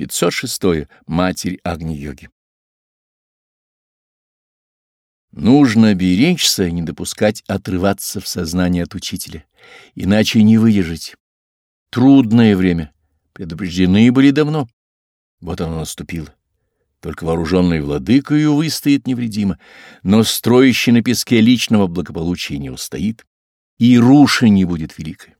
506. Матерь Агни-йоги. Нужно беречься и не допускать отрываться в сознании от учителя, иначе не выдержать. Трудное время. Предупреждены были давно. Вот оно наступило. Только вооруженный владыкою выстоит невредимо, но строящий на песке личного благополучия не устоит, и руши не будет великой.